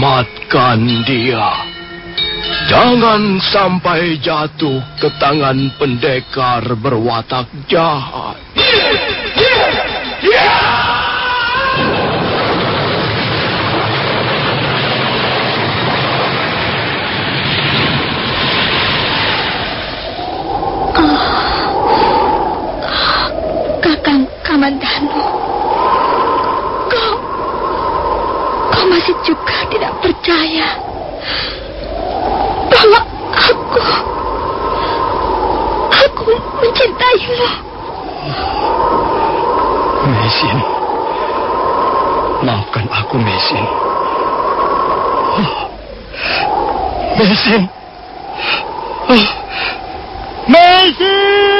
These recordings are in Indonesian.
Selamatkan dia. Jangan sampai jatuh ke tangan pendekar berwatak jahat. Kakang Kamandanu. Kau... Kau masih juga tidak percaya bahwa aku... Aku mencintaimu. Mesin. Maafkan aku, Mesin. Oh, Mesin. Oh, Tutur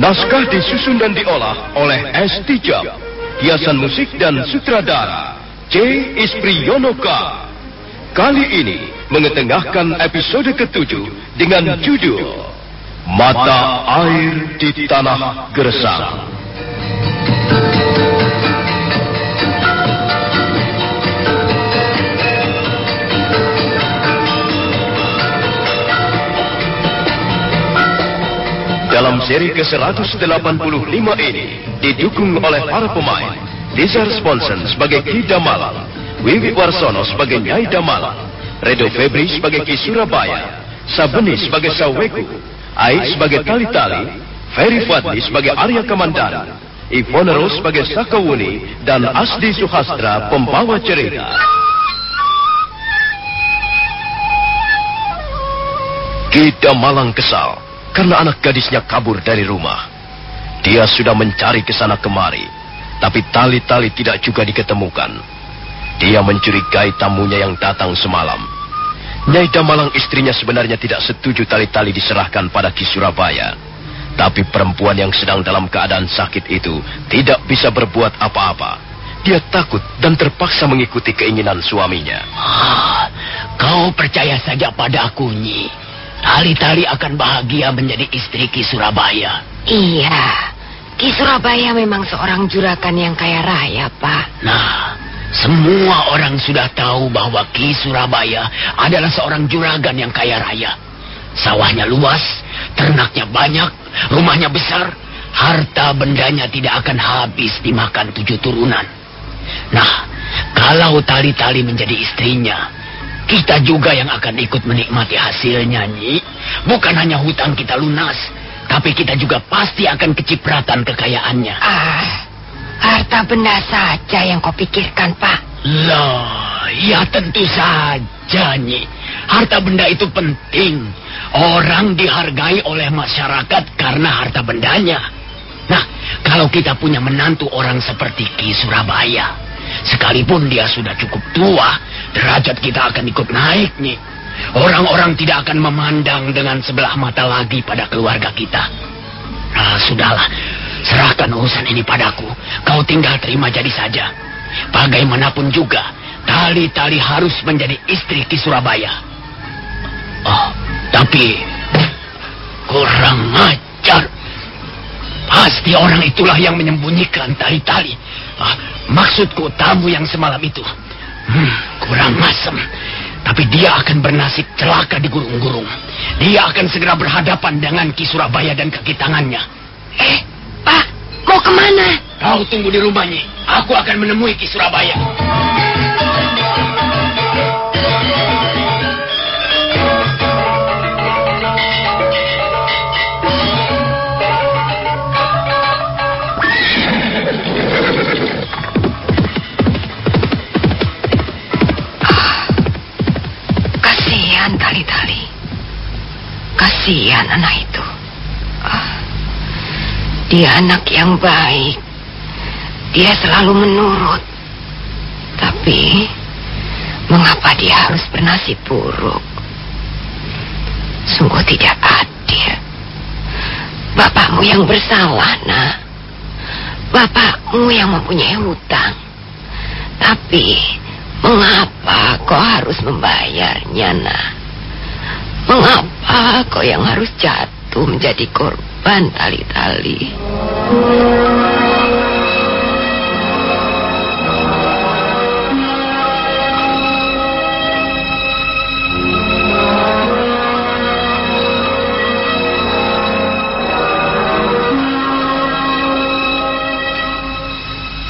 Naskah disusun dan diolah oleh S. Tijab. Hiasan musik dan sutradara C. Ispriyonoka. Kali ini mengetengahkan episode ketujuh dengan judul Mata Air di Tanah Gersang. Seri ke-185 ini didukung oleh para pemain Lizar Sponsen sebagai Ki Damalang, Wiwi Warsono sebagai Nyai Damalang, Redo Febri sebagai Ki Surabaya, Sabeni sebagai Saweku, Ai sebagai Tali Tali, Ferry Fadli sebagai Arya Kamandana, Ivone Rose sebagai Sakawuni, dan Asdi Suhastra pembawa cerita. Ki Damalang kesal karena anak gadisnya kabur dari rumah. Dia sudah mencari ke sana kemari, tapi tali-tali tidak juga diketemukan. Dia mencurigai tamunya yang datang semalam. Nyai Damalang istrinya sebenarnya tidak setuju tali-tali diserahkan pada Ki Surabaya. Tapi perempuan yang sedang dalam keadaan sakit itu tidak bisa berbuat apa-apa. Dia takut dan terpaksa mengikuti keinginan suaminya. Ah, kau percaya saja padaku, Nyi. Tali-tali akan bahagia menjadi istri Ki Surabaya. Iya, Ki Surabaya memang seorang juragan yang kaya raya, Pak. Nah, semua orang sudah tahu bahwa Ki Surabaya adalah seorang juragan yang kaya raya. Sawahnya luas, ternaknya banyak, rumahnya besar, harta bendanya tidak akan habis dimakan tujuh turunan. Nah, kalau tali-tali menjadi istrinya, kita juga yang akan ikut menikmati hasilnya, Nyi. Bukan hanya hutang kita lunas, tapi kita juga pasti akan kecipratan kekayaannya. Ah, harta benda saja yang kau pikirkan, Pak. Lah, ya tentu saja, Nyi. Harta benda itu penting. Orang dihargai oleh masyarakat karena harta bendanya. Nah, kalau kita punya menantu orang seperti Ki Surabaya, sekalipun dia sudah cukup tua, derajat kita akan ikut naik, Nyi. Orang-orang tidak akan memandang dengan sebelah mata lagi pada keluarga kita. Nah, sudahlah. Serahkan urusan ini padaku. Kau tinggal terima jadi saja. Bagaimanapun juga, Tali-tali harus menjadi istri Ki Surabaya. Oh, tapi kurang ajar. Pasti orang itulah yang menyembunyikan tali-tali. Ah, maksudku tamu yang semalam itu. Hmm, kurang masem. Tapi dia akan bernasib celaka di gurung-gurung. Dia akan segera berhadapan dengan Ki Surabaya dan kaki tangannya. Eh, Pak, mau ke mana? Kau tunggu di rumahnya. Aku akan menemui Ki Surabaya. Kasihan anak itu. Ah, dia anak yang baik. Dia selalu menurut. Tapi mengapa dia harus bernasib buruk? Sungguh tidak adil. Bapakmu yang bersalah, nak. Bapakmu yang mempunyai hutang. Tapi mengapa kau harus membayarnya, nak? Mengapa kau yang harus jatuh menjadi korban tali-tali?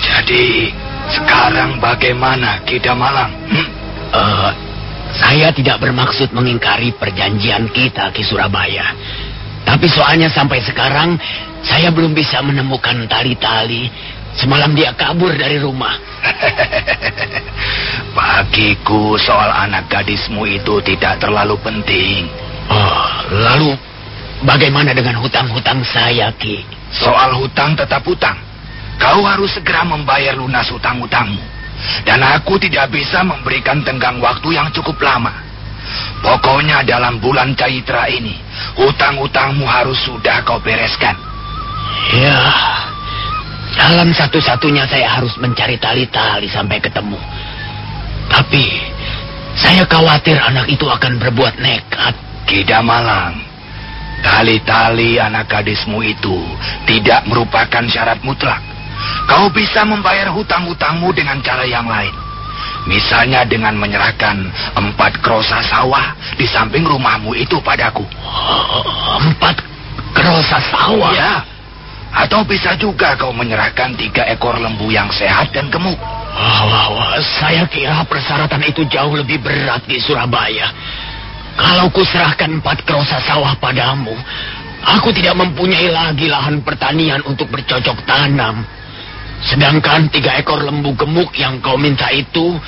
Jadi, sekarang bagaimana Kida Malang? Hmm? Eh, saya tidak bermaksud mengingkari perjanjian kita Ki Surabaya. Tapi soalnya sampai sekarang saya belum bisa menemukan tali-tali. Semalam dia kabur dari rumah. Bagiku soal anak gadismu itu tidak terlalu penting. Oh, lalu bagaimana dengan hutang-hutang saya, Ki? Soal hutang tetap hutang. Kau harus segera membayar lunas hutang-hutangmu. Dan aku tidak bisa memberikan tenggang waktu yang cukup lama. Pokoknya dalam bulan Caitra ini, hutang-hutangmu harus sudah kau bereskan. Ya, jalan satu-satunya saya harus mencari tali-tali sampai ketemu. Tapi, saya khawatir anak itu akan berbuat nekat. Kida Malang, tali-tali anak gadismu itu tidak merupakan syarat mutlak. Kau bisa membayar hutang-hutangmu dengan cara yang lain. Misalnya dengan menyerahkan empat krosa sawah di samping rumahmu itu padaku. Empat krosa sawah? Ya. Atau bisa juga kau menyerahkan tiga ekor lembu yang sehat dan gemuk. Wah, wah, wah. Saya kira persyaratan itu jauh lebih berat di Surabaya. Kalau kuserahkan empat krosa sawah padamu, aku tidak mempunyai lagi lahan pertanian untuk bercocok tanam. Sedangkan tiga ekor lembu gemuk yang kau minta itu,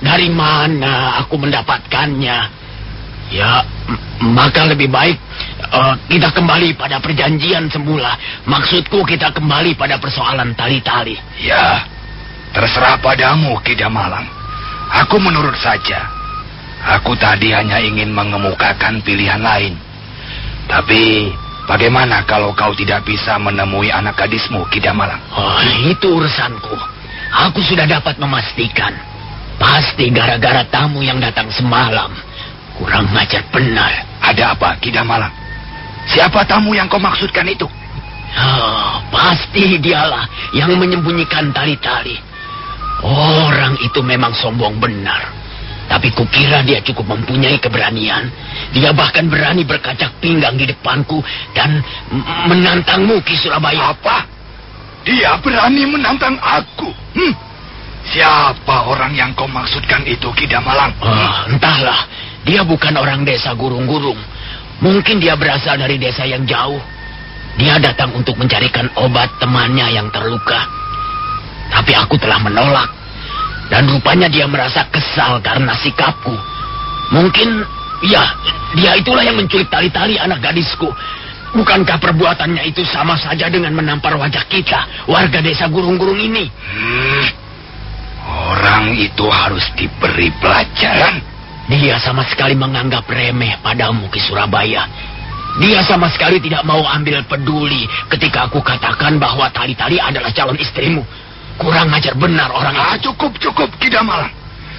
dari mana aku mendapatkannya? Ya, maka lebih baik uh, kita kembali pada perjanjian semula. Maksudku kita kembali pada persoalan tali-tali. Ya, terserah padamu, Kida Malang. Aku menurut saja. Aku tadi hanya ingin mengemukakan pilihan lain. Tapi Bagaimana kalau kau tidak bisa menemui anak gadismu, Kida Malang? Oh, itu urusanku. Aku sudah dapat memastikan. Pasti gara-gara tamu yang datang semalam. Kurang ngajar benar. Ada apa, Kida Malang? Siapa tamu yang kau maksudkan itu? Oh, pasti dialah yang menyembunyikan tali-tali. Orang itu memang sombong benar. Tapi kukira dia cukup mempunyai keberanian. Dia bahkan berani berkacak pinggang di depanku dan menantangmu Ki Surabaya. Apa? Dia berani menantang aku? Hmm? Siapa orang yang kau maksudkan itu, Kidamalang? Oh, entahlah. Dia bukan orang desa gurung-gurung. Mungkin dia berasal dari desa yang jauh. Dia datang untuk mencarikan obat temannya yang terluka. Tapi aku telah menolak. Dan rupanya dia merasa kesal karena sikapku. Mungkin, ya, dia itulah yang menculik tali-tali anak gadisku. Bukankah perbuatannya itu sama saja dengan menampar wajah kita, warga desa gurung-gurung ini? Hmm, orang itu harus diberi pelajaran. Dia sama sekali menganggap remeh padamu ke Surabaya. Dia sama sekali tidak mau ambil peduli ketika aku katakan bahwa tali-tali adalah calon istrimu. Kurang ajar benar orang ah, Cukup, cukup, Kidamalang.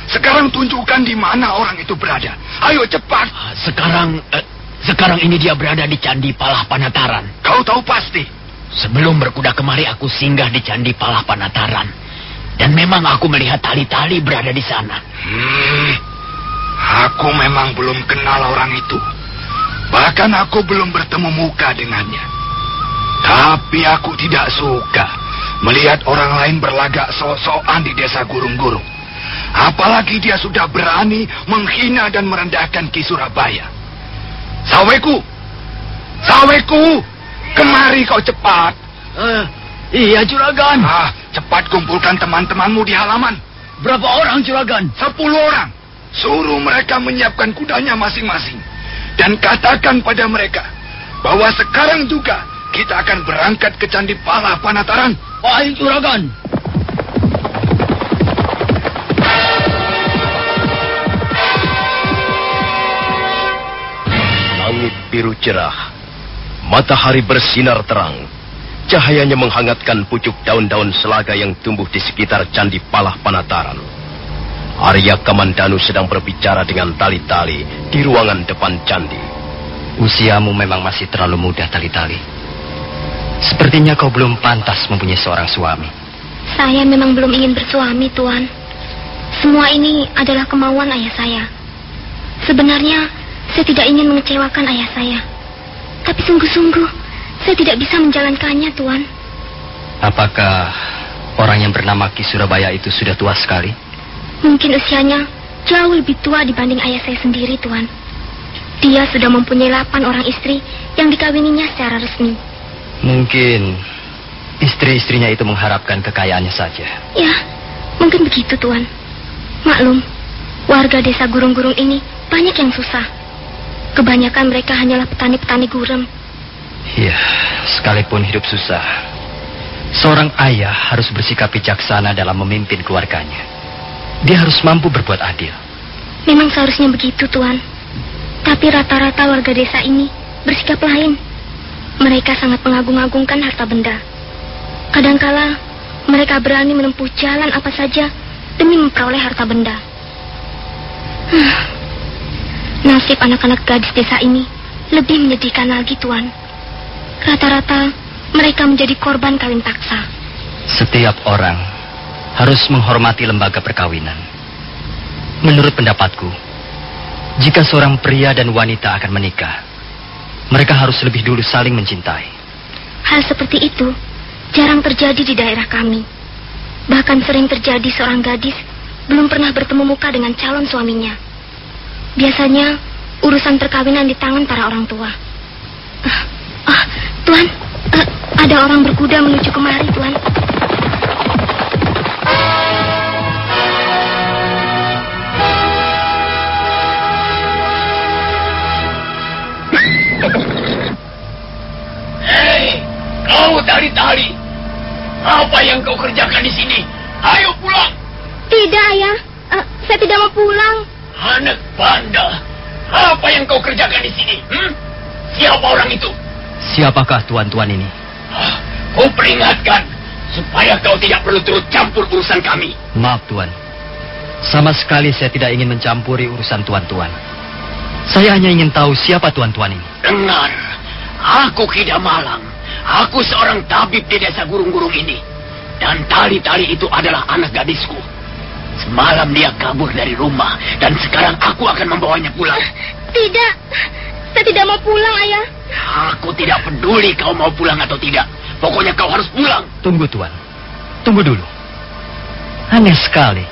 Sekarang tunjukkan di mana orang itu berada. Ayo cepat. Ah, Sekarang, eh, sekarang ini dia berada di Candi Palah Panataran. Kau tahu pasti. Sebelum berkuda kemari aku singgah di Candi Palah Panataran. Dan memang aku melihat tali-tali berada di sana. Hmm, aku memang belum kenal orang itu. Bahkan aku belum bertemu muka dengannya. Tapi aku tidak suka melihat orang lain berlagak sok-sokan di desa gurung-gurung. Apalagi dia sudah berani menghina dan merendahkan Ki Surabaya. Saweku! Saweku! Kemari kau cepat. Eh, iya, Juragan. Ah, cepat kumpulkan teman-temanmu di halaman. Berapa orang, Juragan? Sepuluh orang. Suruh mereka menyiapkan kudanya masing-masing. Dan katakan pada mereka bahwa sekarang juga kita akan berangkat ke Candi Pala Panataran. Baik, Juragan. Langit biru cerah. Matahari bersinar terang. Cahayanya menghangatkan pucuk daun-daun selaga yang tumbuh di sekitar Candi Palah Panataran. Arya Kamandanu sedang berbicara dengan tali-tali di ruangan depan candi. Usiamu memang masih terlalu muda, Tali-Tali. Sepertinya kau belum pantas mempunyai seorang suami. Saya memang belum ingin bersuami, Tuan. Semua ini adalah kemauan ayah saya. Sebenarnya, saya tidak ingin mengecewakan ayah saya. Tapi sungguh-sungguh, saya tidak bisa menjalankannya, Tuan. Apakah orang yang bernama Ki Surabaya itu sudah tua sekali? Mungkin usianya jauh lebih tua dibanding ayah saya sendiri, Tuan. Dia sudah mempunyai delapan orang istri yang dikawininya secara resmi. Mungkin istri-istrinya itu mengharapkan kekayaannya saja. Ya, mungkin begitu, Tuan. Maklum, warga desa gurung-gurung ini banyak yang susah. Kebanyakan mereka hanyalah petani-petani gurem. Iya, sekalipun hidup susah, seorang ayah harus bersikap bijaksana dalam memimpin keluarganya. Dia harus mampu berbuat adil. Memang seharusnya begitu, Tuan. Tapi rata-rata warga desa ini bersikap lain. Mereka sangat mengagung-agungkan harta benda. Kadangkala mereka berani menempuh jalan apa saja demi memperoleh harta benda. Nasib anak-anak gadis desa ini lebih menyedihkan lagi, Tuan. Rata-rata mereka menjadi korban kawin paksa. Setiap orang harus menghormati lembaga perkawinan. Menurut pendapatku, jika seorang pria dan wanita akan menikah, mereka harus lebih dulu saling mencintai. Hal seperti itu jarang terjadi di daerah kami. Bahkan sering terjadi seorang gadis belum pernah bertemu muka dengan calon suaminya. Biasanya urusan perkawinan di tangan para orang tua. Ah, ah, Tuan, ah, ada orang berkuda menuju kemari, Tuan. Tali-tali. Apa yang kau kerjakan di sini? Ayo pulang. Tidak, Ayah. Ah, saya tidak mau pulang. Anak panda. Apa yang kau kerjakan di sini? Hmm? Siapa orang itu? Siapakah tuan-tuan ini? Ah, Kau peringatkan supaya kau tidak perlu turut campur urusan kami. Maaf, Tuan. Sama sekali saya tidak ingin mencampuri urusan tuan-tuan. Saya hanya ingin tahu siapa tuan-tuan ini. Dengar, aku Kida Malang. Aku seorang tabib di desa gurung-gurung ini. Dan tali-tali itu adalah anak gadisku. Semalam dia kabur dari rumah dan sekarang aku akan membawanya pulang. Tidak, saya tidak mau pulang, Ayah. Aku tidak peduli kau mau pulang atau tidak. Pokoknya kau harus pulang. Tunggu, Tuan. Tunggu dulu. Aneh sekali.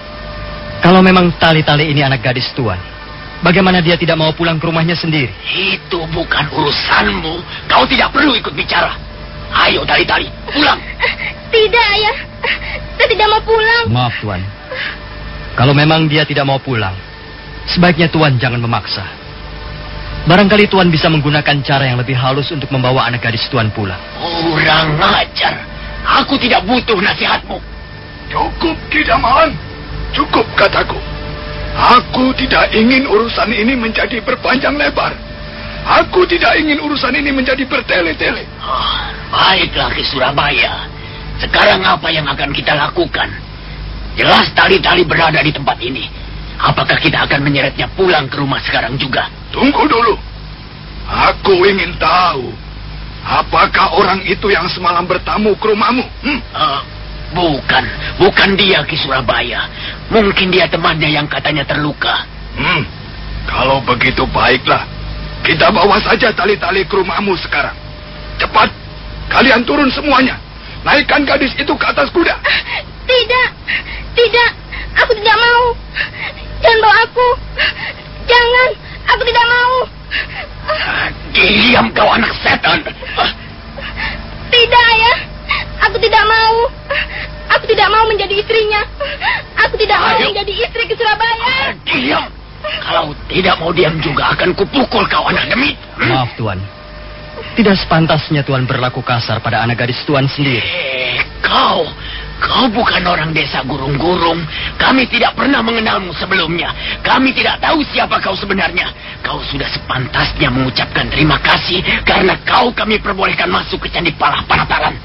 Kalau memang tali-tali ini anak gadis Tuan, bagaimana dia tidak mau pulang ke rumahnya sendiri? Itu bukan urusanmu. Kau tidak perlu ikut bicara. Ayo tali-tali, pulang. Tidak, Ayah. Saya tidak mau pulang. Maaf, Tuan. Kalau memang dia tidak mau pulang, sebaiknya Tuan jangan memaksa. Barangkali Tuan bisa menggunakan cara yang lebih halus untuk membawa anak gadis Tuan pulang. Kurang ajar. Aku tidak butuh nasihatmu. Cukup, Kidaman. Cukup, kataku. Aku tidak ingin urusan ini menjadi berpanjang lebar. Aku tidak ingin urusan ini menjadi bertele-tele. Oh, baiklah ke Surabaya. Sekarang apa yang akan kita lakukan? Jelas tali-tali berada di tempat ini. apakah kita akan menyeretnya pulang ke rumah sekarang juga? Tunggu dulu. Aku ingin tahu. Apakah orang itu yang semalam bertamu ke rumahmu? Hmm? Uh, bukan, bukan dia Ki Surabaya. Mungkin dia temannya yang katanya terluka. Hmm, kalau begitu baiklah. Kita bawa saja tali-tali ke rumahmu sekarang. Cepat, kalian turun semuanya. Naikkan gadis itu ke atas kuda. Tidak, tidak, aku tidak mau. Jangan bawa aku. Jangan, aku tidak mau. Diam kau anak setan. Tidak, ayah. Aku tidak mau. Aku tidak mau menjadi istrinya. Aku tidak mau Ayo. menjadi istri ke Surabaya. Diam. Kalau tidak mau diam juga akan kupukul kau anak demi. Maaf, Tuan. Tidak sepantasnya Tuan berlaku kasar pada anak gadis Tuan sendiri. Eh, kau, kau bukan orang desa gurung-gurung. Kami tidak pernah mengenalmu sebelumnya. Kami tidak tahu siapa kau sebenarnya. Kau sudah sepantasnya mengucapkan terima kasih karena kau kami perbolehkan masuk ke Candi Palah Panataran.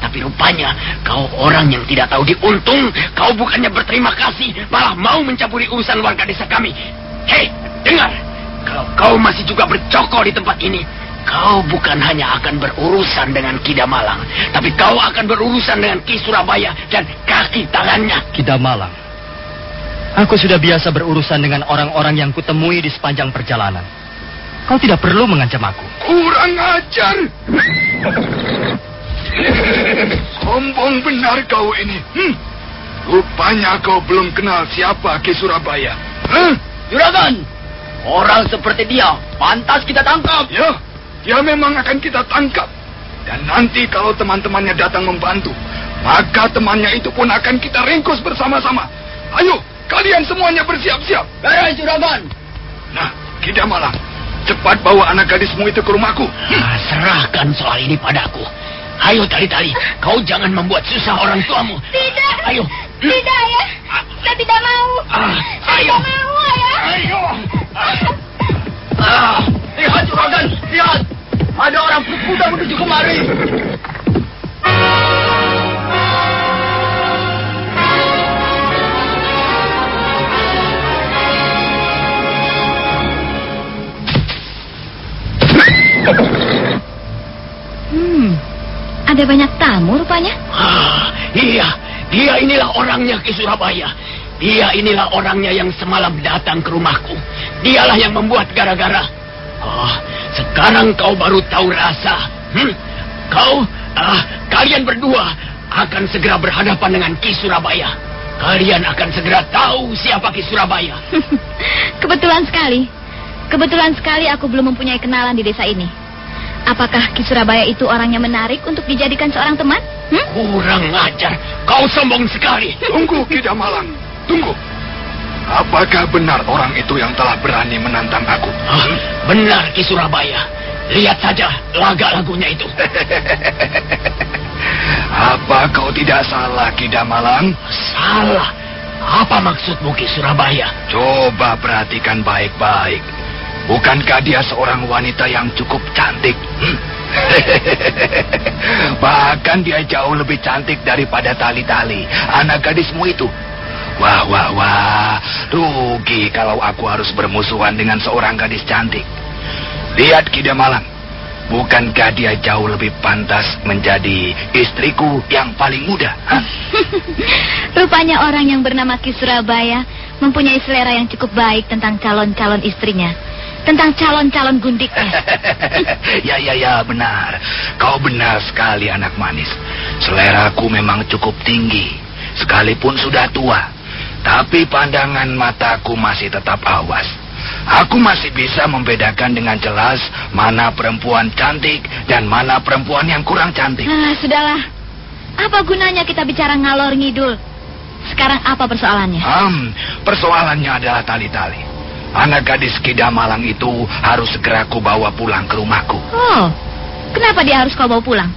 Tapi rupanya kau orang yang tidak tahu diuntung. Kau bukannya berterima kasih, malah mau mencampuri urusan warga desa kami. Hei, dengar. Kalau kau masih juga bercokol di tempat ini, kau bukan hanya akan berurusan dengan Kida Malang, tapi kau akan berurusan dengan Ki Surabaya dan kaki tangannya. Kida Malang. Aku sudah biasa berurusan dengan orang-orang yang kutemui di sepanjang perjalanan. Kau tidak perlu mengancam aku. Kurang ajar. Sombong benar kau ini. Hmm. Rupanya kau belum kenal siapa Ki Surabaya. Hah? Juragan, orang seperti dia pantas kita tangkap. Ya, dia memang akan kita tangkap. Dan nanti kalau teman-temannya datang membantu, maka temannya itu pun akan kita ringkus bersama-sama. Ayo, kalian semuanya bersiap-siap. Beres, Juragan. Nah, Kida Malang, cepat bawa anak gadismu itu ke rumahku. Ah, serahkan soal ini padaku. Ayo tali-tali, kau jangan membuat susah orang tuamu. Tidak. Ayo. Tidak, ayah. Saya tidak mau. Ah, Saya ayo. tidak mau, ayah. Ayo. Ah, lihat Juragan, lihat. Ada orang berkuda menuju kemari. Hmm. Ada banyak tamu rupanya. Ah, iya, dia inilah orangnya ke Surabaya. Dia inilah orangnya yang semalam datang ke rumahku. Dialah yang membuat gara-gara. Oh, sekarang kau baru tahu rasa. Hmm? Kau, ah, kalian berdua akan segera berhadapan dengan Ki Surabaya. Kalian akan segera tahu siapa Ki Surabaya. Kebetulan sekali. Kebetulan sekali aku belum mempunyai kenalan di desa ini. Apakah Ki Surabaya itu orang yang menarik untuk dijadikan seorang teman? Hmm? Kurang ajar, kau sombong sekali. Tunggu, Kida Malang. Tunggu. Apakah benar orang itu yang telah berani menantang aku? Benar Ki Surabaya. Lihat saja laga lagunya itu. Apa kau tidak salah, Kida Malang? Salah. Apa maksudmu Ki Surabaya? Coba perhatikan baik-baik. Bukankah dia seorang wanita yang cukup cantik? Hmm? Bahkan dia jauh lebih cantik daripada tali-tali, anak gadismu itu. Wah, wah, wah. Rugi kalau aku harus bermusuhan dengan seorang gadis cantik. Lihat Kida Malang. Bukankah dia jauh lebih pantas menjadi istriku yang paling muda? Rupanya orang yang bernama Ki Surabaya mempunyai selera yang cukup baik tentang calon-calon istrinya. Tentang calon-calon gundiknya. ya, ya, ya, benar. Kau benar sekali, anak manis. Seleraku memang cukup tinggi, sekalipun sudah tua. Tapi pandangan mataku masih tetap awas. Aku masih bisa membedakan dengan jelas mana perempuan cantik dan mana perempuan yang kurang cantik. Ah, sudahlah. Apa gunanya kita bicara ngalor ngidul? Sekarang apa persoalannya? Hmm, persoalannya adalah tali-tali. Anak gadis Kida Malang itu harus segera ku bawa pulang ke rumahku. Oh, kenapa dia harus kau bawa pulang?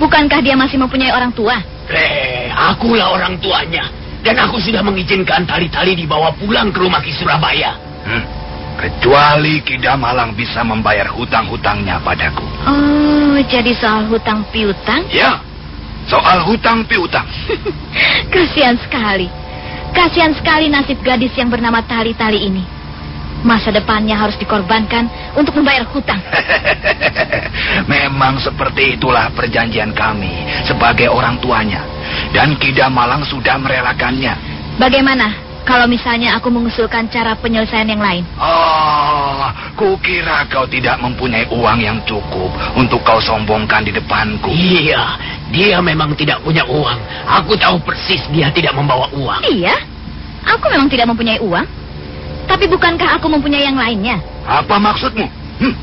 Bukankah dia masih mempunyai orang tua? Eh, akulah orang tuanya. Dan aku sudah mengizinkan tali-tali dibawa pulang ke rumah Ki Surabaya. Hmm, kecuali Kida Malang bisa membayar hutang-hutangnya padaku. Oh, jadi soal hutang piutang? Ya, soal hutang piutang. Kasihan sekali. Kasihan sekali nasib gadis yang bernama Tali-Tali ini. Masa depannya harus dikorbankan untuk membayar hutang. Memang seperti itulah perjanjian kami sebagai orang tuanya. Dan Kida Malang sudah merelakannya. Bagaimana kalau misalnya aku mengusulkan cara penyelesaian yang lain? Oh, kukira kau tidak mempunyai uang yang cukup untuk kau sombongkan di depanku. Iya, dia memang tidak punya uang. Aku tahu persis dia tidak membawa uang. Iya, aku memang tidak mempunyai uang. Tapi bukankah aku mempunyai yang lainnya? Apa maksudmu? Hm,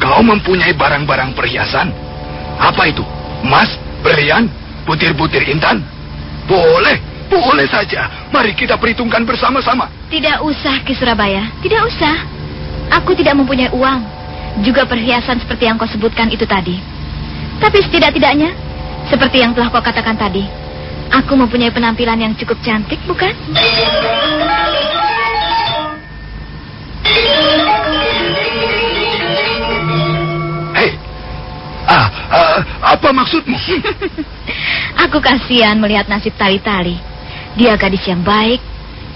kau mempunyai barang-barang perhiasan? Apa itu? Emas, berlian, butir-butir intan? Boleh, boleh saja. Mari kita perhitungkan bersama-sama. Tidak usah, Ki Surabaya. Tidak usah. Aku tidak mempunyai uang. Juga perhiasan seperti yang kau sebutkan itu tadi. Tapi setidak-tidaknya, seperti yang telah kau katakan tadi, aku mempunyai penampilan yang cukup cantik, bukan? Apa maksudmu? Aku kasihan melihat nasib tali-tali. Dia gadis yang baik,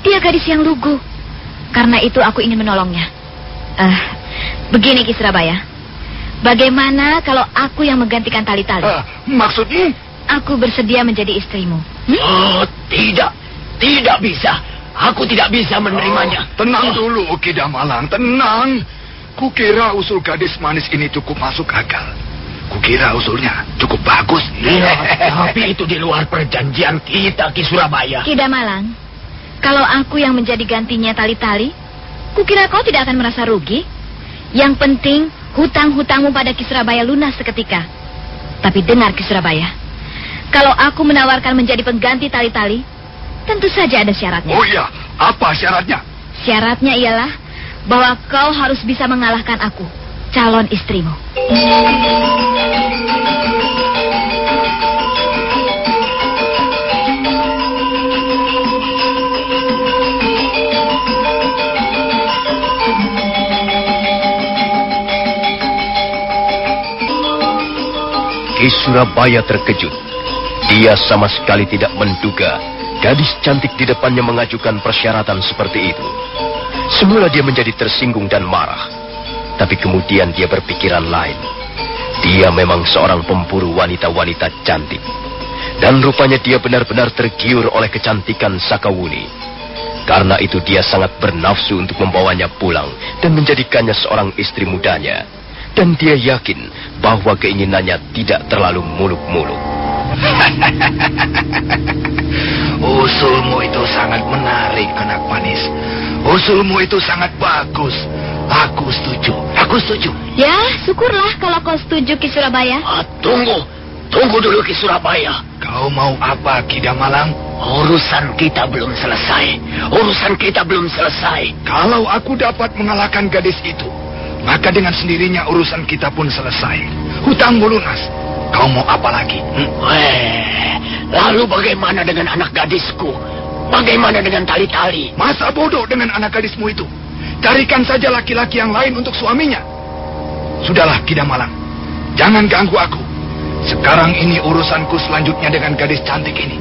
dia gadis yang lugu. Karena itu aku ingin menolongnya. Ah, begini Ki Surabaya. Bagaimana kalau aku yang menggantikan tali-tali? Ah, maksudmu? Aku bersedia menjadi istrimu. Hmm? Oh, tidak. Tidak bisa. Aku tidak bisa menerimanya. Oh, tenang dulu, Kida Malang, tenang. Kukira usul gadis manis ini cukup masuk akal. Kukira usulnya cukup bagus. Ya, tapi itu di luar perjanjian kita Ki Surabaya. Kida Malang, kalau aku yang menjadi gantinya tali-tali, kukira kau tidak akan merasa rugi. Yang penting hutang-hutangmu pada Ki Surabaya lunas seketika. Tapi dengar Ki Surabaya, kalau aku menawarkan menjadi pengganti tali-tali, Tentu saja ada syaratnya. Oh iya, apa syaratnya? Syaratnya ialah bahwa kau harus bisa mengalahkan aku, calon istrimu. Ki Surabaya terkejut. Dia sama sekali tidak menduga Gadis cantik di depannya mengajukan persyaratan seperti itu. Semula dia menjadi tersinggung dan marah. Tapi kemudian dia berpikiran lain. Dia memang seorang pemburu wanita-wanita cantik. Dan rupanya dia benar-benar tergiur oleh kecantikan Sakawuni. Karena itu dia sangat bernafsu untuk membawanya pulang dan menjadikannya seorang istri mudanya. Dan dia yakin bahwa keinginannya tidak terlalu muluk-muluk. Usulmu itu sangat menarik, anak manis. Usulmu itu sangat bagus. Aku setuju. Aku setuju. Ya, syukurlah kalau kau setuju Ki Surabaya. Ah, tunggu. Tunggu dulu Ki Surabaya. Kau mau apa, Kida Malang? Urusan kita belum selesai. Urusan kita belum selesai. Kalau aku dapat mengalahkan gadis itu, maka dengan sendirinya urusan kita pun selesai. Hutangmu lunas. Kau mau apa lagi? Hmm? Weh, lalu bagaimana dengan anak gadisku? Bagaimana dengan tali-tali? Masa bodoh dengan anak gadismu itu? Carikan saja laki-laki yang lain untuk suaminya. Sudahlah, Kidamalang. Jangan ganggu aku. Sekarang ini urusanku selanjutnya dengan gadis cantik ini.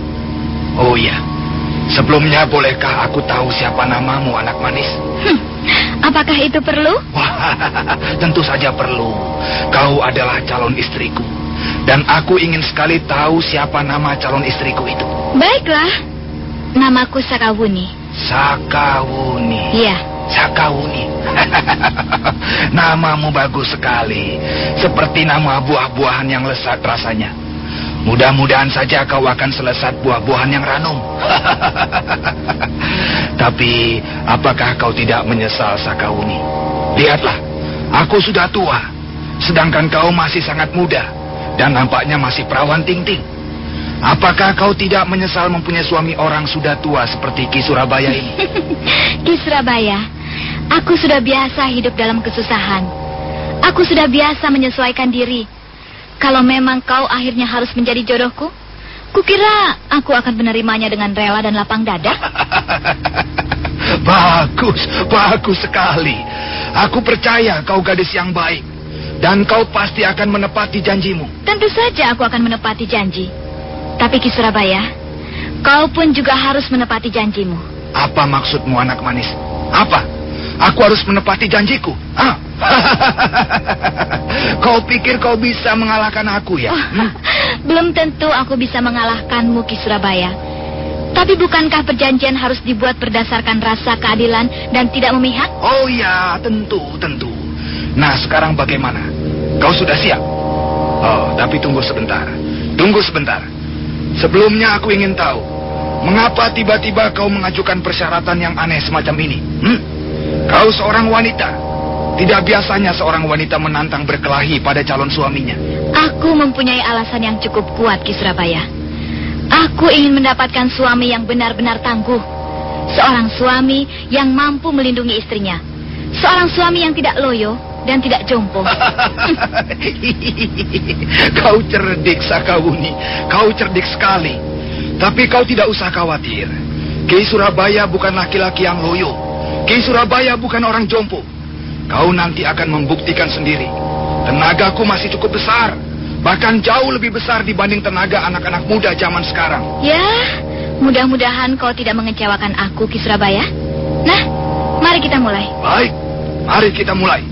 Oh iya, sebelumnya bolehkah aku tahu siapa namamu, anak manis? Hmm, apakah itu perlu? Wah, tentu saja perlu. Kau adalah calon istriku. Dan aku ingin sekali tahu siapa nama calon istriku itu. Baiklah. Namaku Sakawuni. Sakawuni. Iya. Sakawuni. Namamu bagus sekali. Seperti nama buah-buahan yang lesat rasanya. Mudah-mudahan saja kau akan selesat buah-buahan yang ranum. Tapi, apakah kau tidak menyesal, Sakawuni? Lihatlah, aku sudah tua. Sedangkan kau masih sangat muda dan nampaknya masih perawan ting-ting. Apakah kau tidak menyesal mempunyai suami orang sudah tua seperti Ki Surabaya ini? Ki Surabaya, aku sudah biasa hidup dalam kesusahan. Aku sudah biasa menyesuaikan diri. Kalau memang kau akhirnya harus menjadi jodohku, kukira aku akan menerimanya dengan rela dan lapang dada. bagus, bagus sekali. Aku percaya kau gadis yang baik. Dan kau pasti akan menepati janjimu. Tentu saja aku akan menepati janji. Tapi Ki Surabaya, kau pun juga harus menepati janjimu. Apa maksudmu anak manis? Apa? Aku harus menepati janjiku. Ah. kau pikir kau bisa mengalahkan aku ya? Oh, belum tentu aku bisa mengalahkanmu Ki Surabaya. Tapi bukankah perjanjian harus dibuat berdasarkan rasa keadilan dan tidak memihak? Oh ya, tentu, tentu. Nah, sekarang bagaimana? Kau sudah siap? Oh, tapi tunggu sebentar. Tunggu sebentar. Sebelumnya aku ingin tahu, mengapa tiba-tiba kau mengajukan persyaratan yang aneh semacam ini? Hmm? Kau seorang wanita. Tidak biasanya seorang wanita menantang berkelahi pada calon suaminya. Aku mempunyai alasan yang cukup kuat, Ki Surabaya. Aku ingin mendapatkan suami yang benar-benar tangguh. Seorang suami yang mampu melindungi istrinya. Seorang suami yang tidak loyo dan tidak jompo. kau cerdik, Sakawuni. Kau cerdik sekali. Tapi kau tidak usah khawatir. Ki Surabaya bukan laki-laki yang loyo. Ki Surabaya bukan orang jompo. Kau nanti akan membuktikan sendiri. Tenagaku masih cukup besar. Bahkan jauh lebih besar dibanding tenaga anak-anak muda zaman sekarang. Ya, mudah-mudahan kau tidak mengecewakan aku, Ki Surabaya. Nah, mari kita mulai. Baik, mari kita mulai.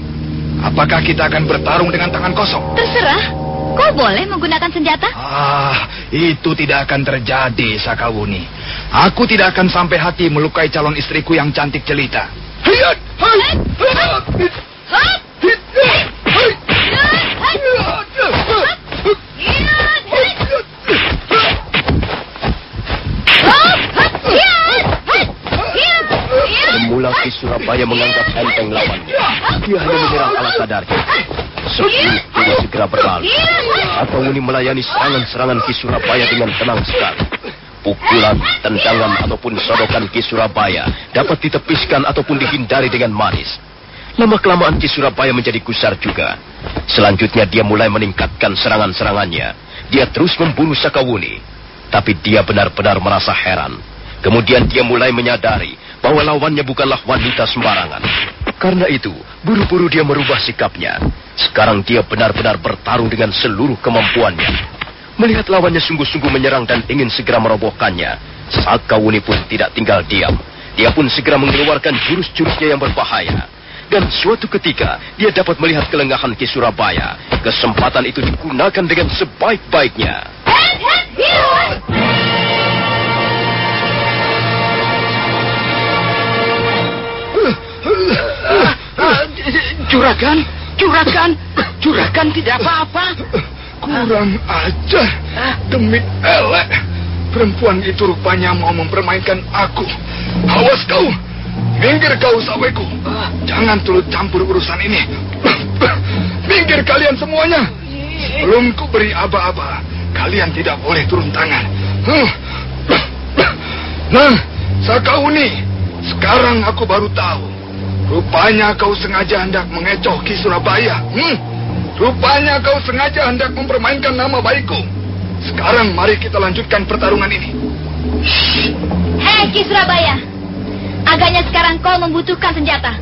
Apakah kita akan bertarung dengan tangan kosong? Terserah. Kau boleh menggunakan senjata? Ah, itu tidak akan terjadi, Sakawuni. Aku tidak akan sampai hati melukai calon istriku yang cantik jelita. Hiat! Semula Ki Surabaya menganggap enteng lawannya. Dia hanya menyerang ala kadarnya. Sebelum dia segera berlalu, atau Uni melayani serangan-serangan Ki Surabaya dengan tenang sekali. Pukulan, tendangan, ataupun sodokan Ki Surabaya dapat ditepiskan ataupun dihindari dengan manis. Lama-kelamaan Ki Surabaya menjadi gusar juga. Selanjutnya dia mulai meningkatkan serangan-serangannya. Dia terus membunuh Sakawuni. Tapi dia benar-benar merasa heran. Kemudian dia mulai menyadari bahwa lawannya bukanlah wanita sembarangan. Karena itu, buru-buru dia merubah sikapnya. Sekarang dia benar-benar bertarung dengan seluruh kemampuannya. Melihat lawannya sungguh-sungguh menyerang dan ingin segera merobohkannya, Sakawuni pun tidak tinggal diam. Dia pun segera mengeluarkan jurus-jurusnya yang berbahaya. Dan suatu ketika, dia dapat melihat kelengahan Ki Surabaya. Kesempatan itu digunakan dengan sebaik-baiknya. Juragan, juragan, juragan tidak apa-apa. Kurang ajar. Demi elek. Perempuan itu rupanya mau mempermainkan aku. Awas kau. Minggir kau saweku. Jangan turut campur urusan ini. Minggir kalian semuanya. Sebelum ku beri aba-aba, kalian tidak boleh turun tangan. Nah, Sakauni, sekarang aku baru tahu. Rupanya kau sengaja hendak mengecoh Ki Surabaya. Hmm? Rupanya kau sengaja hendak mempermainkan nama baikku. Sekarang mari kita lanjutkan pertarungan ini. Hei Ki Surabaya, agaknya sekarang kau membutuhkan senjata.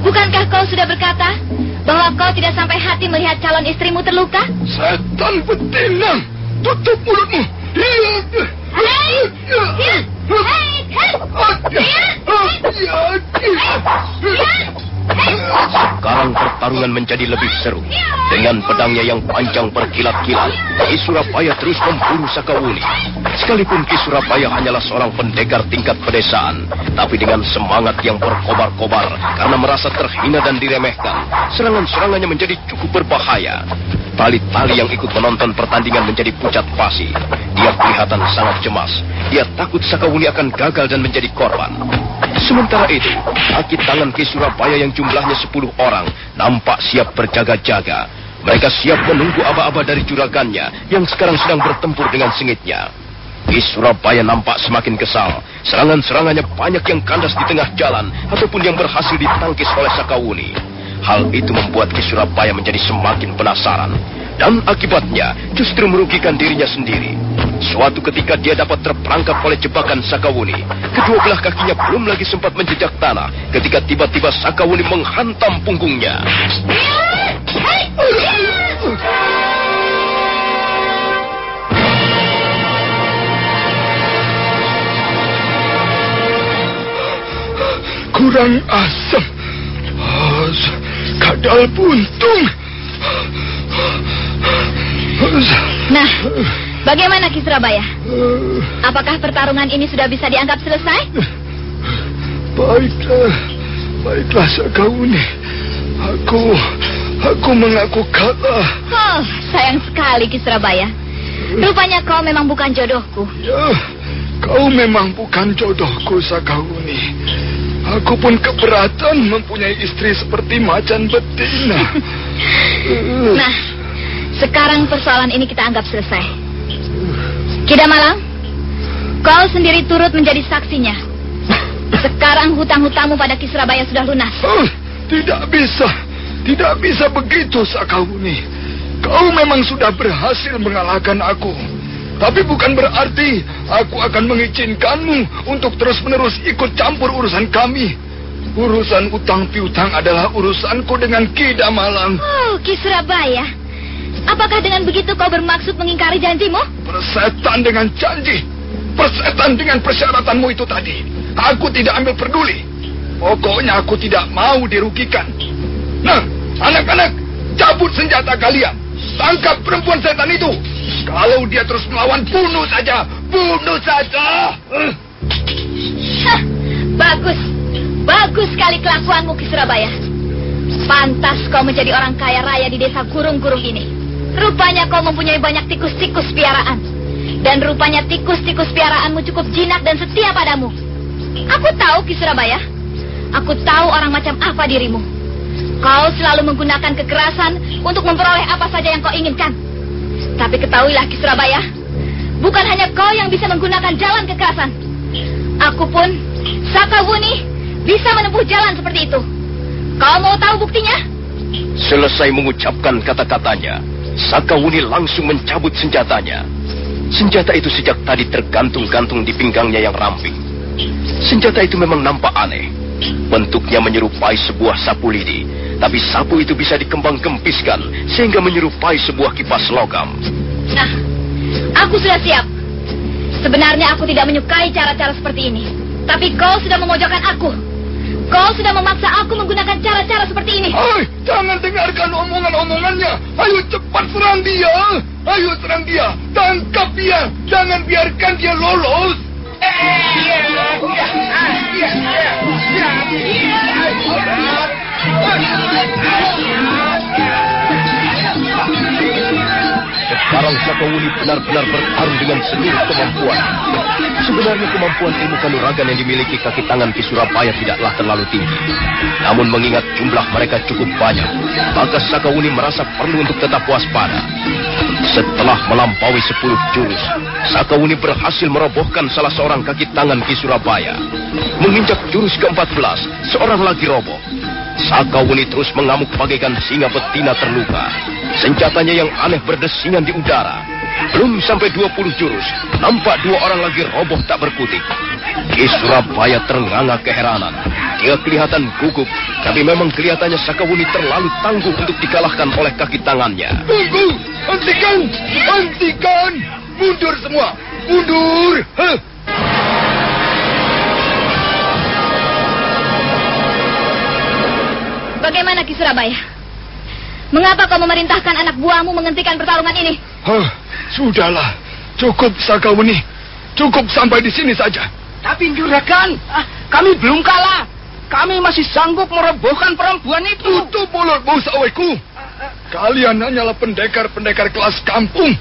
Bukankah kau sudah berkata bahwa kau tidak sampai hati melihat calon istrimu terluka? Setan betina, tutup mulutmu. Hei, hei, hei, sekarang pertarungan menjadi lebih seru. Dengan pedangnya yang panjang berkilat-kilat, Ki Surabaya terus memburu Sakawuni. Sekalipun Ki Surabaya hanyalah seorang pendekar tingkat pedesaan, tapi dengan semangat yang berkobar-kobar karena merasa terhina dan diremehkan, serangan-serangannya menjadi cukup berbahaya. Tali-tali yang ikut menonton pertandingan menjadi pucat pasi. Dia kelihatan sangat cemas. Dia takut Sakawuni akan gagal dan menjadi korban. Sementara itu, kaki tangan Ki Surabaya yang jumlahnya sepuluh orang nampak siap berjaga-jaga. Mereka siap menunggu aba-aba dari juragannya yang sekarang sedang bertempur dengan sengitnya. Ki Surabaya nampak semakin kesal. Serangan-serangannya banyak yang kandas di tengah jalan ataupun yang berhasil ditangkis oleh Sakawuni. Hal itu membuat Ki Surabaya menjadi semakin penasaran. Dan akibatnya justru merugikan dirinya sendiri. Suatu ketika dia dapat terperangkap oleh jebakan Sakawuni. Kedua belah kakinya belum lagi sempat menjejak tanah ketika tiba-tiba Sakawuni menghantam punggungnya. jurang asam. Kadal buntung. Nah, bagaimana Ki Surabaya? Apakah pertarungan ini sudah bisa dianggap selesai? Baiklah, baiklah Sakauni. Aku, aku mengaku kalah. Oh, sayang sekali Ki Surabaya. Rupanya kau memang bukan jodohku. Ya, kau memang bukan jodohku Sakauni. Aku pun keberatan mempunyai istri seperti macan betina. nah, sekarang persoalan ini kita anggap selesai. Kida Malang, kau sendiri turut menjadi saksinya. Sekarang hutang-hutangmu pada Ki Surabaya sudah lunas. Oh, tidak bisa. Tidak bisa begitu, Sakauni. Kau memang sudah berhasil mengalahkan aku. Tapi bukan berarti aku akan mengizinkanmu untuk terus-menerus ikut campur urusan kami. Urusan utang piutang adalah urusanku dengan Kida Malang. Oh, Ki Surabaya. Apakah dengan begitu kau bermaksud mengingkari janjimu? Persetan dengan janji. Persetan dengan persyaratanmu itu tadi. Aku tidak ambil peduli. Pokoknya aku tidak mau dirugikan. Nah, anak-anak, cabut senjata kalian. Tangkap perempuan setan itu. Kalau dia terus melawan, bunuh saja. Bunuh saja. Hah, bagus. Bagus sekali kelakuanmu Ki Surabaya. Pantas kau menjadi orang kaya raya di desa kurung-kurung ini. Rupanya kau mempunyai banyak tikus-tikus piaraan. Dan rupanya tikus-tikus piaraanmu cukup jinak dan setia padamu. Aku tahu Ki Surabaya. Aku tahu orang macam apa dirimu. Kau selalu menggunakan kekerasan untuk memperoleh apa saja yang kau inginkan. Tapi ketahuilah Ki Surabaya, bukan hanya kau yang bisa menggunakan jalan kekerasan. Aku pun, Sakawuni, bisa menempuh jalan seperti itu. Kau mau tahu buktinya? Selesai mengucapkan kata-katanya, Sakawuni langsung mencabut senjatanya. Senjata itu sejak tadi tergantung-gantung di pinggangnya yang ramping. Senjata itu memang nampak aneh. Bentuknya menyerupai sebuah sapu lidi, tapi sapu itu bisa dikembang kempiskan sehingga menyerupai sebuah kipas logam. Nah, aku sudah siap. Sebenarnya aku tidak menyukai cara-cara seperti ini. Tapi kau sudah memojokkan aku. Kau sudah memaksa aku menggunakan cara-cara seperti ini. Hai, jangan dengarkan omongan-omongannya. Ayo cepat serang dia. Ayo serang dia. Tangkap dia. Jangan biarkan dia lolos. Sekarang Sakawuni benar-benar bertarung dengan seluruh kemampuan. Sebenarnya kemampuan ilmu kanuragan yang dimiliki kaki tangan di Surabaya tidaklah terlalu tinggi. Namun mengingat jumlah mereka cukup banyak, maka Sakawuni merasa perlu untuk tetap waspada. Setelah melampaui sepuluh jurus, Sakawuni berhasil merobohkan salah seorang kaki tangan di Surabaya. Menginjak jurus ke-14, seorang lagi roboh. Sakawuni terus mengamuk bagaikan singa betina terluka. Senjatanya yang aneh berdesingan di udara. Belum sampai 20 jurus, nampak dua orang lagi roboh tak berkutik. Ki Surabaya ternganga keheranan. Dia kelihatan gugup, tapi memang kelihatannya Sakawuni terlalu tangguh untuk dikalahkan oleh kaki tangannya. Tunggu! Hentikan! Hentikan! Mundur semua! Mundur! Huh. Bagaimana Ki Surabaya? Mengapa kau memerintahkan anak buahmu menghentikan pertarungan ini? Huh, sudahlah. Cukup Sakawuni. Cukup sampai di sini saja. Tapi Juragan, ah, kami belum kalah. Kami masih sanggup merobohkan perempuan itu. Tutup mulutmu, saweku. Kalian hanyalah pendekar-pendekar kelas kampung.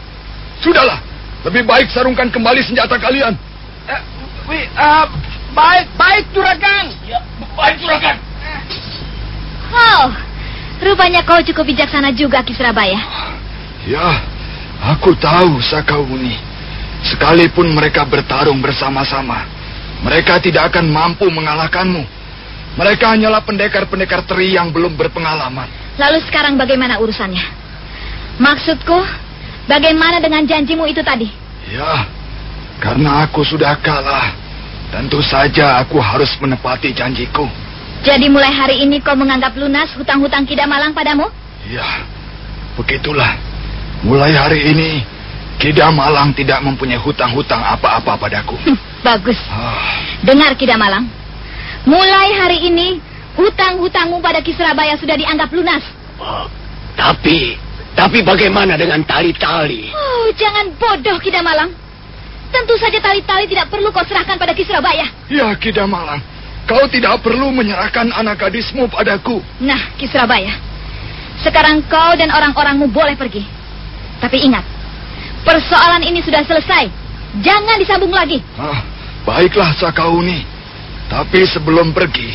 Sudahlah, lebih baik sarungkan kembali senjata kalian. Eh, wi, ah, baik, baik Juragan. Ya, baik Juragan. Oh, rupanya kau cukup bijaksana juga Ki Surabaya. Ya, aku tahu Sakawuni. Sekalipun mereka bertarung bersama-sama, mereka tidak akan mampu mengalahkanmu. Mereka hanyalah pendekar-pendekar teri yang belum berpengalaman. Lalu sekarang bagaimana urusannya? Maksudku, bagaimana dengan janjimu itu tadi? Ya, karena aku sudah kalah. Tentu saja aku harus menepati janjiku. Jadi mulai hari ini kau menganggap lunas hutang-hutang Kida Malang padamu? Ya, begitulah. Mulai hari ini, Kida Malang tidak mempunyai hutang-hutang apa-apa padaku. Hm, bagus. Ah, Dengar Kida Malang. Mulai hari ini, hutang-hutangmu pada Ki Surabaya sudah dianggap lunas. Oh, tapi, tapi bagaimana dengan tali-tali? Oh, jangan bodoh, Kidamalang. Tentu saja tali-tali tidak perlu kau serahkan pada Ki Surabaya. Ya, Kidamalang. Kau tidak perlu menyerahkan anak gadismu padaku. Nah, Ki Surabaya. Sekarang kau dan orang-orangmu boleh pergi. Tapi ingat, persoalan ini sudah selesai. Jangan disambung lagi. Ah, baiklah, Sakauni. Tapi sebelum pergi,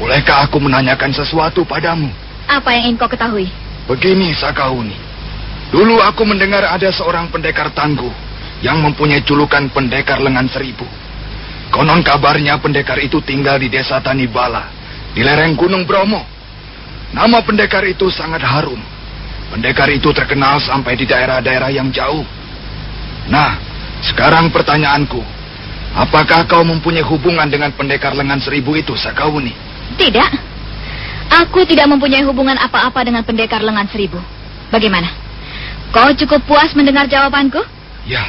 bolehkah aku menanyakan sesuatu padamu? Apa yang ingin kau ketahui? Begini, Sakauni. Dulu aku mendengar ada seorang pendekar tangguh yang mempunyai julukan pendekar lengan seribu. Konon kabarnya pendekar itu tinggal di desa Tanibala, di lereng Gunung Bromo. Nama pendekar itu sangat harum. Pendekar itu terkenal sampai di daerah-daerah yang jauh. Nah, sekarang pertanyaanku. Apakah kau mempunyai hubungan dengan pendekar lengan seribu itu, Sakauni? Tidak. Aku tidak mempunyai hubungan apa-apa dengan pendekar lengan seribu. Bagaimana? Kau cukup puas mendengar jawabanku? Ya,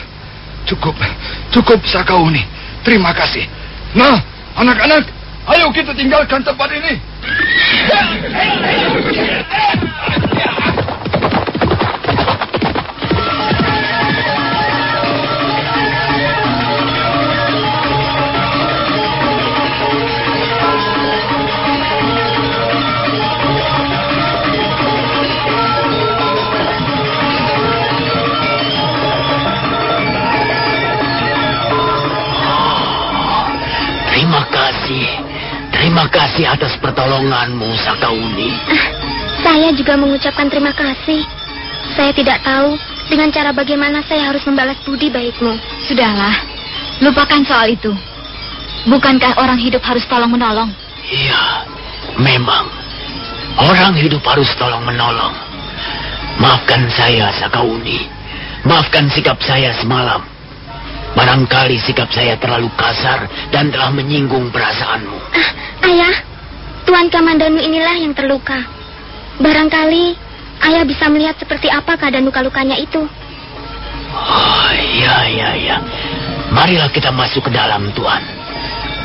cukup. Cukup, Sakauni. Terima kasih. Nah, anak-anak, ayo kita tinggalkan tempat ini. Kasih. Terima kasih atas pertolonganmu, Sakauni. Ah, saya juga mengucapkan terima kasih. Saya tidak tahu dengan cara bagaimana saya harus membalas budi baikmu. Sudahlah, lupakan soal itu. Bukankah orang hidup harus tolong-menolong? Iya, memang. Orang hidup harus tolong-menolong. Maafkan saya, Sakauni. Maafkan sikap saya semalam. Barangkali sikap saya terlalu kasar dan telah menyinggung perasaanmu. Ah, ayah, Tuan Kamandanu inilah yang terluka. Barangkali ayah bisa melihat seperti apa keadaan luka-lukanya itu. Oh, iya, iya, iya. Marilah kita masuk ke dalam, Tuan.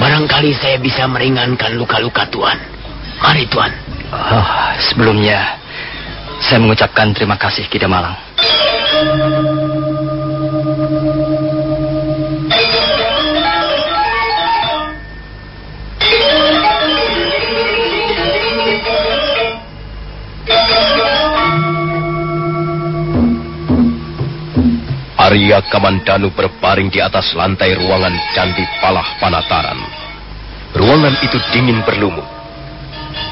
Barangkali saya bisa meringankan luka-luka Tuan. Mari, Tuan. Oh, sebelumnya, saya mengucapkan terima kasih, Kidamalang. Arya Kamandanu berbaring di atas lantai ruangan Candi Palah Panataran. Ruangan itu dingin berlumut.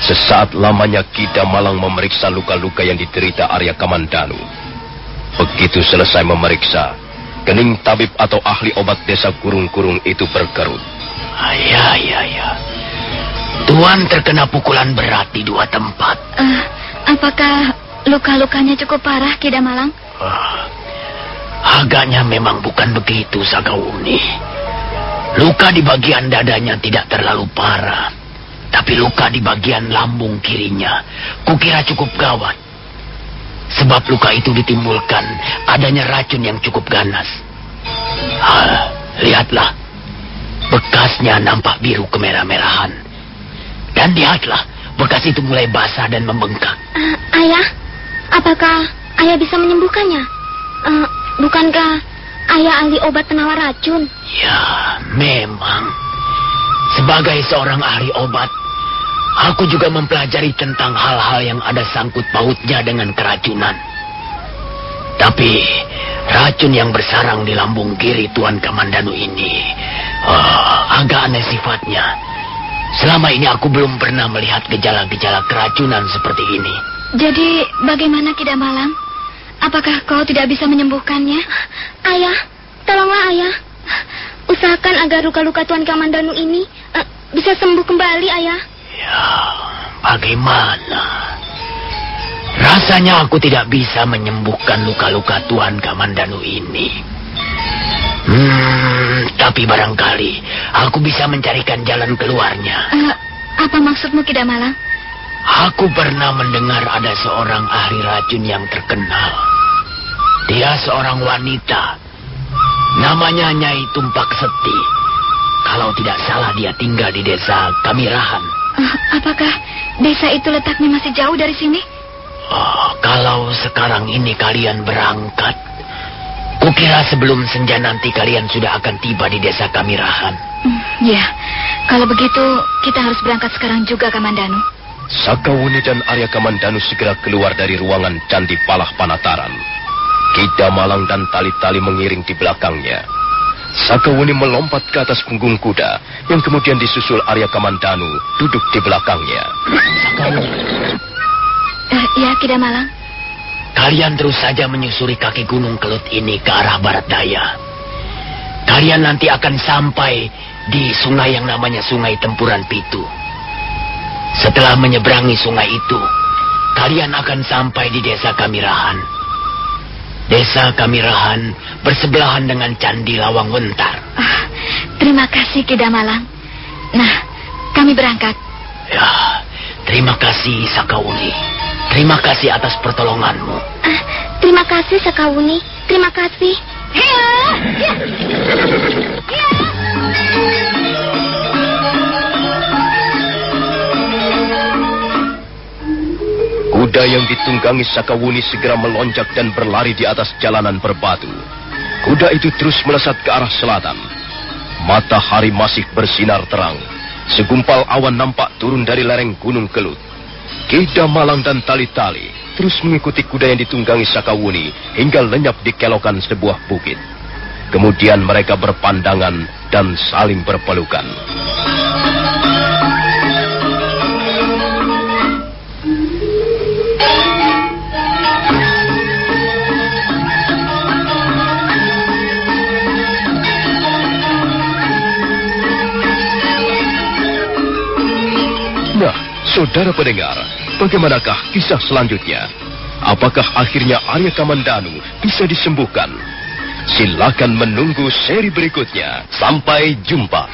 Sesaat lamanya Kida Malang memeriksa luka-luka yang diderita Arya Kamandanu. Begitu selesai memeriksa, kening tabib atau ahli obat desa kurung-kurung itu berkerut. Ah, ya, ya, ya. Tuan terkena pukulan berat di dua tempat. Uh, apakah luka-lukanya cukup parah, Kida Malang? Ah, agaknya memang bukan begitu, Sagauni. Luka di bagian dadanya tidak terlalu parah. Tapi luka di bagian lambung kirinya, kukira cukup gawat. Sebab luka itu ditimbulkan adanya racun yang cukup ganas. Ah, lihatlah, bekasnya nampak biru kemerah-merahan. Dan lihatlah, bekas itu mulai basah dan membengkak. Uh, ayah, apakah ayah bisa menyembuhkannya? Uh, bukankah ayah ahli obat penawar racun? Ya, memang. Sebagai seorang ahli obat, aku juga mempelajari tentang hal-hal yang ada sangkut pautnya dengan keracunan. Tapi racun yang bersarang di lambung kiri Tuan Kamandanu ini oh, agak aneh sifatnya. Selama ini aku belum pernah melihat gejala-gejala keracunan seperti ini. Jadi bagaimana Kida Malang? Apakah kau tidak bisa menyembuhkannya? Ayah, tolonglah ayah. Usahakan agar luka-luka Tuan Kamandanu ini uh, bisa sembuh kembali, ayah. Ya, bagaimana? Rasanya aku tidak bisa menyembuhkan luka-luka Tuan Kamandanu ini. Hmm, tapi barangkali aku bisa mencarikan jalan keluarnya. Uh, apa maksudmu, Kida Malang? Aku pernah mendengar ada seorang ahli racun yang terkenal. Dia seorang wanita. Namanya Nyai Tumpak Seti. Kalau tidak salah dia tinggal di desa Kamirahan. Uh, apakah desa itu letaknya masih jauh dari sini? Oh, kalau sekarang ini kalian berangkat, kukira sebelum senja nanti kalian sudah akan tiba di desa Kamirahan. Hmm, ya, kalau begitu kita harus berangkat sekarang juga, Kamandanu. Sakawuni dan Arya Kamandanu segera keluar dari ruangan Candi Palah Panataran. Kida Malang dan Tali-Tali mengiring di belakangnya. Sakawuni melompat ke atas punggung kuda, yang kemudian disusul Arya Kamandanu duduk di belakangnya. Sakawuni. Uh, ya, Kida Malang. Kalian terus saja menyusuri kaki gunung kelut ini ke arah barat daya. Kalian nanti akan sampai di sungai yang namanya Sungai Tempuran Pitu. Setelah menyeberangi sungai itu, kalian akan sampai di desa Kamirahan. Desa Kamirahan bersebelahan dengan Candi Lawang Wentar. Ah, terima kasih, Kida Malang. Nah, kami berangkat. Ya, terima kasih Sakauni. Terima kasih atas pertolonganmu. Ah, terima kasih Sakawuni. Terima kasih. Ya, ya. Ya. Kuda yang ditunggangi Sakawuni segera melonjak dan berlari di atas jalanan berbatu. Kuda itu terus melesat ke arah selatan. Matahari masih bersinar terang. Segumpal awan nampak turun dari lereng Gunung Kelut. Kida Malang dan Tali-Tali terus mengikuti kuda yang ditunggangi Sakawuni hingga lenyap di kelokan sebuah bukit. Kemudian mereka berpandangan dan saling berpelukan. Saudara pendengar, bagaimanakah kisah selanjutnya? Apakah akhirnya Arya Kamandanu bisa disembuhkan? Silakan menunggu seri berikutnya. Sampai jumpa.